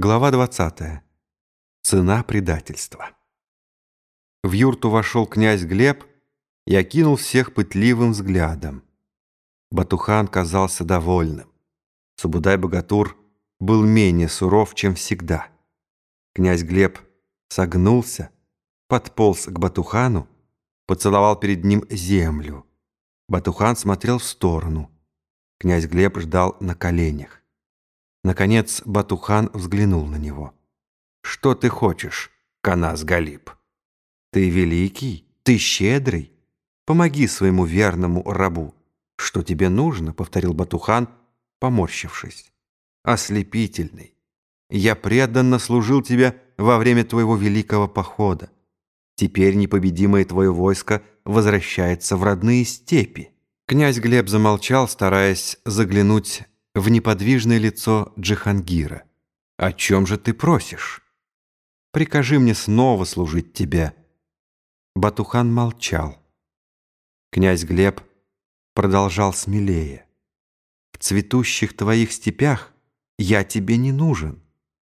Глава 20. Цена предательства. В юрту вошел князь Глеб и окинул всех пытливым взглядом. Батухан казался довольным. Субудай-богатур был менее суров, чем всегда. Князь Глеб согнулся, подполз к Батухану, поцеловал перед ним землю. Батухан смотрел в сторону. Князь Глеб ждал на коленях. Наконец Батухан взглянул на него. «Что ты хочешь, Канас Галиб? Ты великий, ты щедрый. Помоги своему верному рабу. Что тебе нужно?» — повторил Батухан, поморщившись. «Ослепительный. Я преданно служил тебе во время твоего великого похода. Теперь непобедимое твое войско возвращается в родные степи». Князь Глеб замолчал, стараясь заглянуть в неподвижное лицо Джихангира. «О чем же ты просишь? Прикажи мне снова служить тебе». Батухан молчал. Князь Глеб продолжал смелее. «В цветущих твоих степях я тебе не нужен,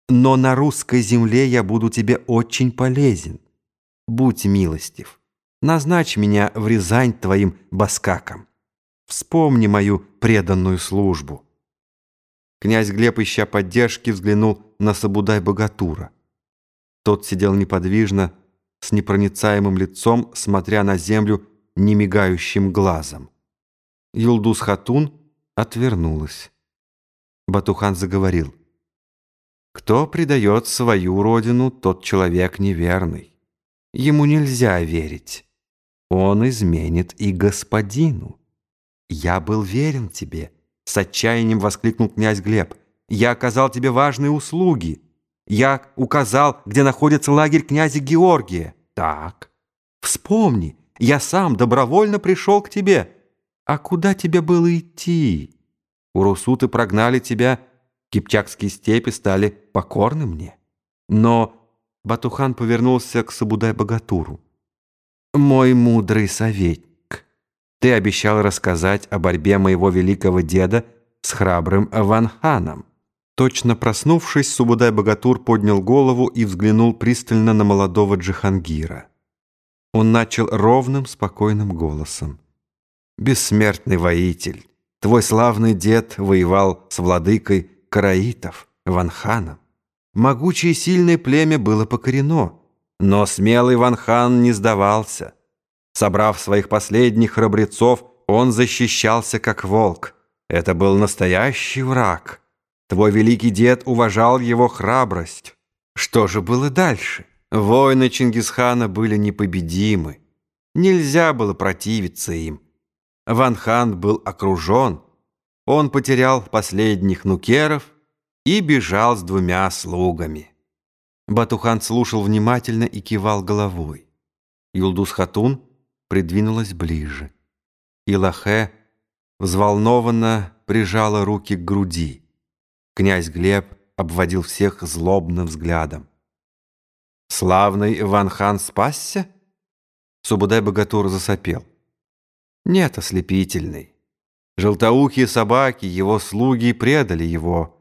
но на русской земле я буду тебе очень полезен. Будь милостив, назначь меня в Рязань твоим баскаком. Вспомни мою преданную службу». Князь Глеб, ища поддержки, взглянул на Сабудай-богатура. Тот сидел неподвижно, с непроницаемым лицом, смотря на землю немигающим глазом. Юлдус Хатун отвернулась. Батухан заговорил. «Кто предает свою родину, тот человек неверный. Ему нельзя верить. Он изменит и господину. Я был верен тебе». С отчаянием воскликнул князь Глеб. «Я оказал тебе важные услуги. Я указал, где находится лагерь князя Георгия. Так, вспомни, я сам добровольно пришел к тебе. А куда тебе было идти? Урусуты прогнали тебя, кипчакские степи стали покорны мне. Но Батухан повернулся к Сабудай-богатуру. «Мой мудрый советник, ты обещал рассказать о борьбе моего великого деда с храбрым Ванханом. Точно проснувшись, Субудай-богатур поднял голову и взглянул пристально на молодого Джихангира. Он начал ровным, спокойным голосом. «Бессмертный воитель, твой славный дед воевал с владыкой караитов, Ванханом. Могучее и сильное племя было покорено, но смелый Ванхан не сдавался». Собрав своих последних храбрецов, он защищался как волк. Это был настоящий враг. Твой великий дед уважал его храбрость. Что же было дальше? Воины Чингисхана были непобедимы. Нельзя было противиться им. Ванхан был окружен. Он потерял последних нукеров и бежал с двумя слугами. Батухан слушал внимательно и кивал головой. Юлдус Хатун придвинулась ближе. И Лахе взволнованно прижала руки к груди. Князь Глеб обводил всех злобным взглядом. «Славный Иван-хан спасся?» Субудай-богатур засопел. «Нет, ослепительный. Желтоухие собаки, его слуги предали его.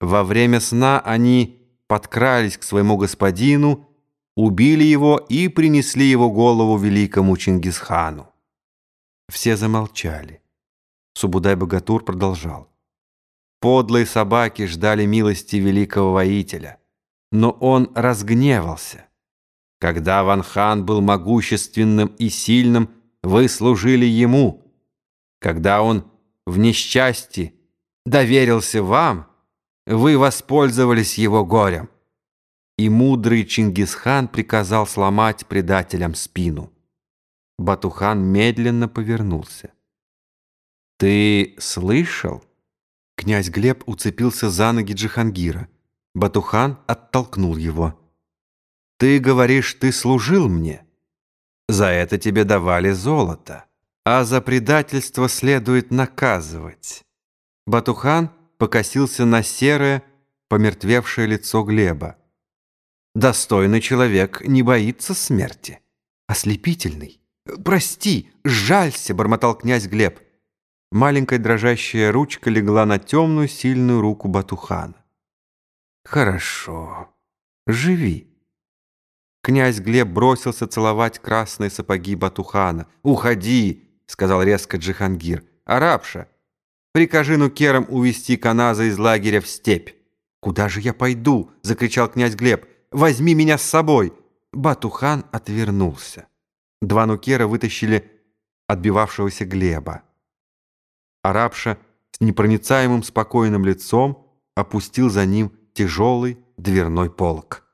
Во время сна они подкрались к своему господину убили его и принесли его голову великому Чингисхану. Все замолчали. Субудай-богатур продолжал. Подлые собаки ждали милости великого воителя, но он разгневался. Когда Ван-хан был могущественным и сильным, вы служили ему. Когда он в несчастье доверился вам, вы воспользовались его горем и мудрый Чингисхан приказал сломать предателям спину. Батухан медленно повернулся. «Ты слышал?» Князь Глеб уцепился за ноги Джихангира. Батухан оттолкнул его. «Ты говоришь, ты служил мне. За это тебе давали золото, а за предательство следует наказывать». Батухан покосился на серое, помертвевшее лицо Глеба. Достойный человек не боится смерти. Ослепительный. «Прости, жалься!» — бормотал князь Глеб. Маленькая дрожащая ручка легла на темную, сильную руку Батухана. Хорошо. Живи. Князь Глеб бросился целовать красные сапоги Батухана. «Уходи!» — сказал резко Джихангир. «Арабша, прикажи нукерам увести Каназа из лагеря в степь». «Куда же я пойду?» — закричал князь Глеб. «Возьми меня с собой!» Батухан отвернулся. Два нукера вытащили отбивавшегося Глеба. Арабша с непроницаемым спокойным лицом опустил за ним тяжелый дверной полог.